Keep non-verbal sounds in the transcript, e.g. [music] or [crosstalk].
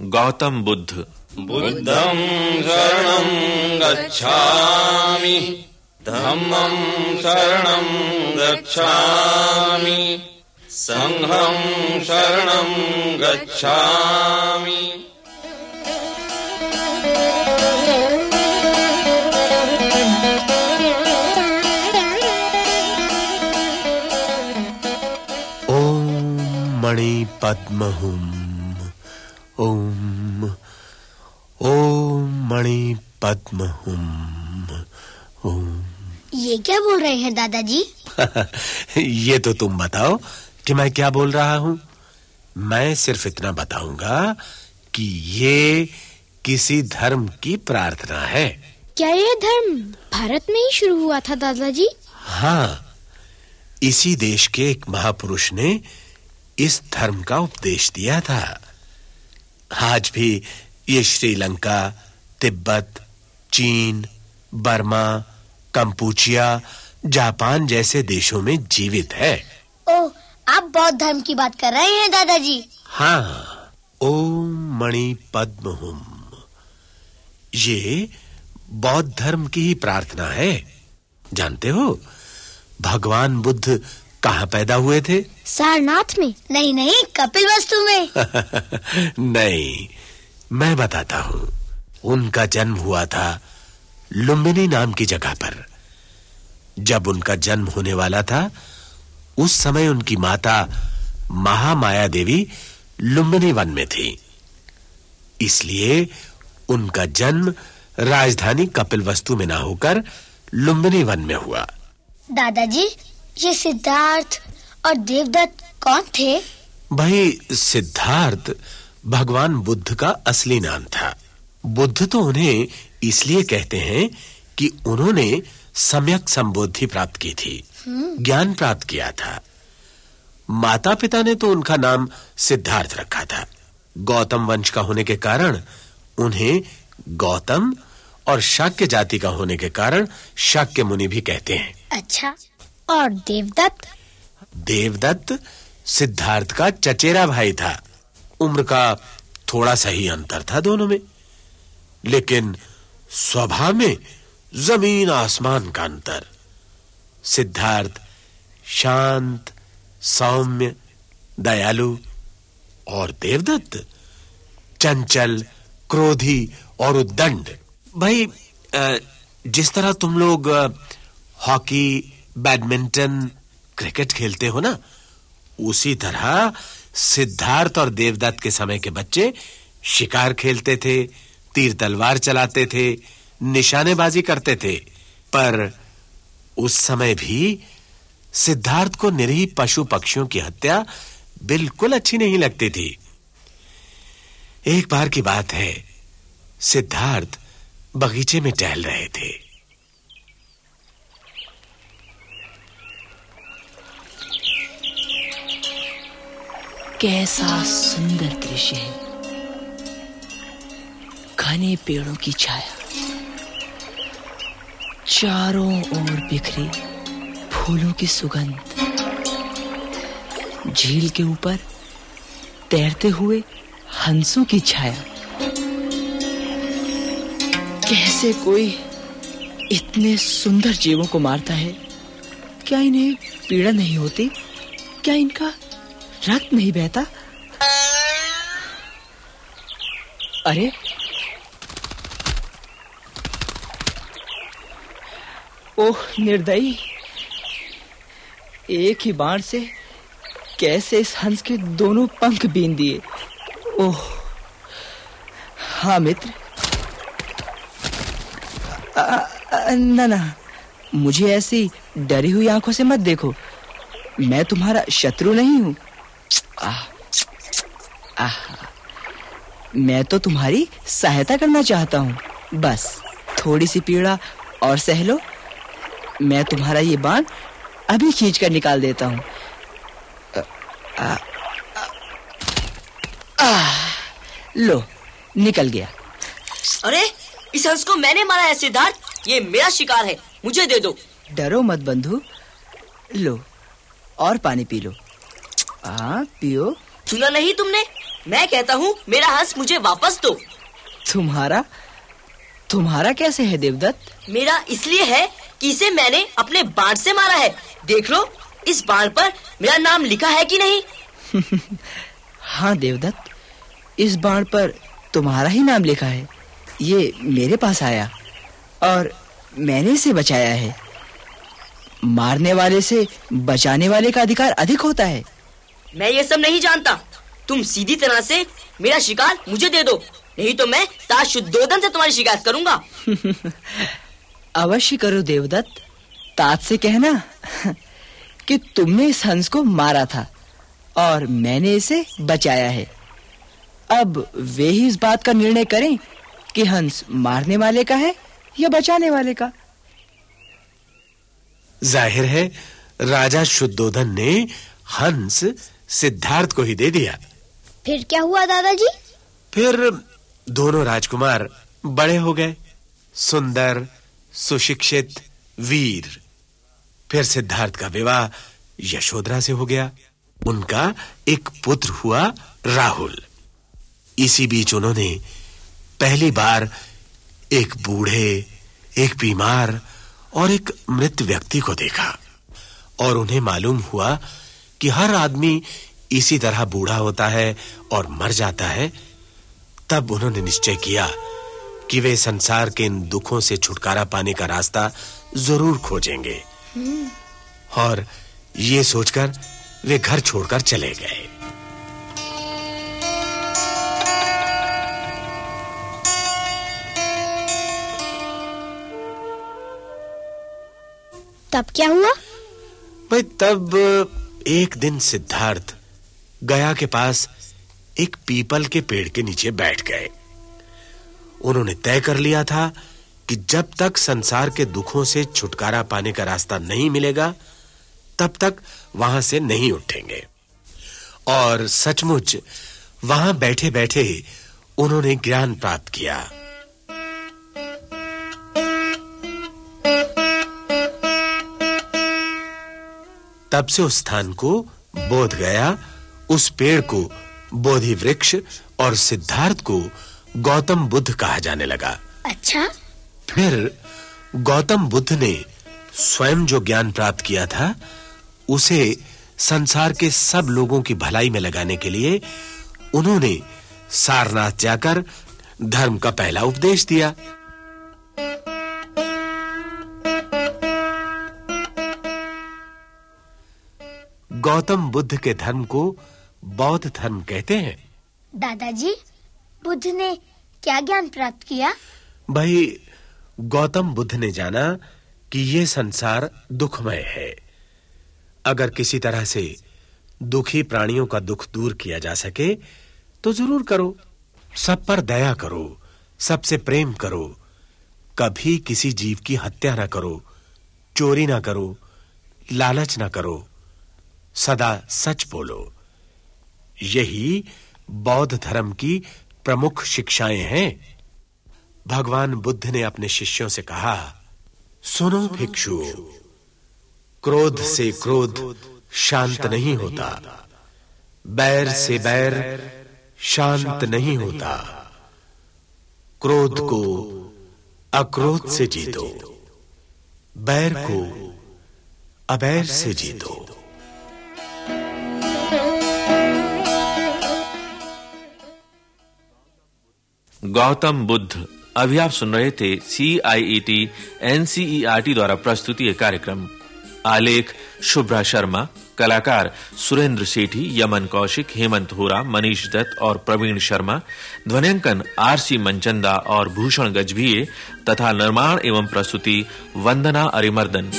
गौतम बुद्ध। बुद्धं शरणं गच्छामि। धम्मं शरणं गच्छामि। सङ्घं शरणं गच्छामि। ओम मणि ओम ये क्या बोल रहे हैं दादाजी? [laughs] ये तो तुम बताओ कि मैं क्या बोल रहा हूँ। मैं सिर्फ़ इतना बताऊँगा कि ये किसी धर्म की प्रार्थना है। क्या ये धर्म भारत में ही शुरू हुआ था दादाजी? हाँ इसी देश के एक महापुरुष ने इस धर्म का उपदेश दिया था। आज भी ये श्रीलंका तिब्बत चीन बर्मा कंपूचिया जापान जैसे देशों में जीवित है। ओह आप बौद्ध धर्म की बात कर रहे हैं दादाजी? हाँ ओम मणि पद्महुम ये बौद्ध धर्म की ही प्रार्थना है। जानते हो भगवान बुद्ध कहाँ पैदा हुए थे? सारनाथ में। नहीं नहीं कपिल वस्तु में। [laughs] नहीं मैं बताता हूँ। उनका जन्म हुआ था लुम्बिनी नाम की जगह पर। जब उनका जन्म होने वाला था उस समय उनकी माता महामाया देवी लुम्बिनी वन में थी। इसलिए उनका जन्म राजधानी कपिलवस्तु में ना होकर लुम्बिनी वन में हुआ। दादाजी ये सिद्धार्थ और देवदत्त कौन थे? भाई सिद्धार्थ भगवान बुद्ध का असली नाम था। बुद्ध तो उन्हें इसलिए कहते हैं कि उन्होंने सम्यक संबोधि प्राप्त की थी ज्ञान प्राप्त किया था। माता पिता ने तो उनका नाम सिद्धार्थ रखा था। गौतम वंश का होने के कारण उन्हें गौतम और शाक्य जाति का होने के कारण शाक्य मुनि भी कहते हैं। अच्छा और देवदत्त? देवदत्त सिद्धार्थ का चचेरा भाई था। उम्र का थोड़ा सा ही अंतर था दोनों में। लेकिन स्वभाव में ज़मीन आसमान का अंतर। सिद्धार्थ, शांत, सौम्य, दयालु और देवदत्त, चंचल, क्रोधी और उद्दंड। भाई जिस तरह तुम लोग हॉकी, बैडमिंटन, क्रिकेट खेलते हो ना, उसी तरह सिद्धार्थ और देवदत्त के समय के बच्चे शिकार खेलते थे। तीर तलवार चलाते थे, निशानेबाजी करते थे, पर उस समय भी सिद्धार्थ को निरीह पशु पक्षियों की हत्या बिल्कुल अच्छी नहीं लगती थी। एक बार की बात है, सिद्धार्थ बगीचे में टहल रहे थे। कैसा सुंदर दृश्य है। घने पेड़ों की छाया। चारों ओर बिखरी फूलों की सुगंध। झील के ऊपर तैरते हुए हंसों की छाया। कैसे कोई इतने सुंदर जीवों को मारता है? क्या इन्हें पीड़ा नहीं होती? क्या इनका रक्त नहीं बहता? अरे ओह, निर्दयी। एक ही बाण से कैसे इस हंस के दोनों पंख बीन दिए? ओह हाँ मित्र। ना मुझे ऐसी डरी हुई आँखों से मत देखो। मैं तुम्हारा शत्रु नहीं हूँ। मैं तो तुम्हारी सहायता करना चाहता हूँ। बस, थोड़ी सी पीड़ा और सह लो। मैं तुम्हारा ये बाण अभी खींच कर निकाल देता हूँ। आ- आ- आह, लो निकल गया। अरे इस हंस को मैंने मारा है सिद्धार्थ। ये मेरा शिकार है मुझे दे दो। डरो मत बंधु। लो और पानी पी लो। हाँ पियो। सुना नहीं तुमने? मैं कहता हूँ मेरा हंस मुझे वापस दो। तुम्हारा तुम्हारा कैसे है देवदत्त? मेरा इसलिए है कि इसे मैंने अपने बाण से मारा है। देख लो इस बाण पर मेरा नाम लिखा है कि नहीं? [laughs] हाँ देवदत्त इस बाण पर तुम्हारा ही नाम लिखा है। ये मेरे पास आया और मैंने इसे बचाया है। मारने वाले से बचाने वाले का अधिकार अधिक होता है। मैं ये सब नहीं जानता। तुम सीधी तरह से मेरा शिकार मुझे दे दो नहीं तो मैं ताज शुद्धोधन से तुम्हारी शिकायत करूँगा। [laughs] अवश्य करो देवदत्त। तात से कहना कि तुमने इस हंस को मारा था और मैंने इसे बचाया है। अब वे ही इस बात का निर्णय करें कि हंस मारने वाले का है या बचाने वाले का। ज़ाहिर है राजा शुद्धोधन ने हंस सिद्धार्थ को ही दे दिया। फिर क्या हुआ दादाजी? फिर दोनों राजकुमार बड़े हो गए सुंदर सुशिक्षित वीर। फिर सिद्धार्थ का विवाह यशोधरा से हो गया। उनका एक पुत्र हुआ राहुल। इसी बीच उन्होंने पहली बार एक बूढ़े, एक बीमार और एक मृत व्यक्ति को देखा। और उन्हें मालूम हुआ कि हर आदमी इसी तरह बूढ़ा होता है और मर जाता है, तब उन्होंने निश्चय किया कि वे संसार के इन दुखों से छुटकारा पाने का रास्ता ज़रूर खोजेंगे। और ये सोचकर वे घर छोड़कर चले गए। तब क्या हुआ? भाई तब एक दिन सिद्धार्थ गया के पास एक पीपल के पेड़ के नीचे बैठ गए। उन्होंने तय कर लिया था कि जब तक संसार के दुखों से छुटकारा पाने का रास्ता नहीं मिलेगा, तब तक वहाँ से नहीं उठेंगे। और सचमुच, वहाँ बैठे-बैठे उन्होंने ज्ञान प्राप्त किया। तब से उस स्थान को बोध गया, उस पेड़ को बोधि वृक्ष और सिद्धार्थ को गौतम बुद्ध कहा जाने लगा। अच्छा। फिर गौतम बुद्ध ने स्वयं जो ज्ञान प्राप्त किया था उसे संसार के सब लोगों की भलाई में लगाने के लिए उन्होंने सारनाथ जाकर धर्म का पहला उपदेश दिया। गौतम बुद्ध के धर्म को बौद्ध धर्म कहते हैं। दादाजी बुद्ध ने क्या ज्ञान प्राप्त किया? भाई, गौतम बुद्ध ने जाना कि यह संसार दुखमय है। अगर किसी तरह से दुखी प्राणियों का दुख दूर किया जा सके तो ज़रूर करो। सब पर दया करो, सबसे प्रेम करो। कभी किसी जीव की हत्या ना करो, चोरी ना करो, लालच ना करो, सदा सच बोलो। यही बौद्ध धर्म की प्रमुख शिक्षाएँ हैं। भगवान बुद्ध ने अपने शिष्यों से कहा, सुनो भिक्षु, क्रोध से क्रोध शांत नहीं होता, बैर से बैर शांत नहीं होता। क्रोध को अक्रोध से जीतो, बैर को अबैर से जीतो। गौतम बुद्ध। अभी आप सुन रहे थे C I E T N NCERT द्वारा प्रस्तुति ये कार्यक्रम। आलेख, शुभ्रा शर्मा, कलाकार सुरेंद्र सेठी, यमन कौशिक, हेमंत होरा, मनीष दत्त और प्रवीण शर्मा, ध्वनियांकन आरसी मनचंदा और भूषण गजभिये, तथा निर्माण एवं प्रस्तुति वंदना अरिमर्दन।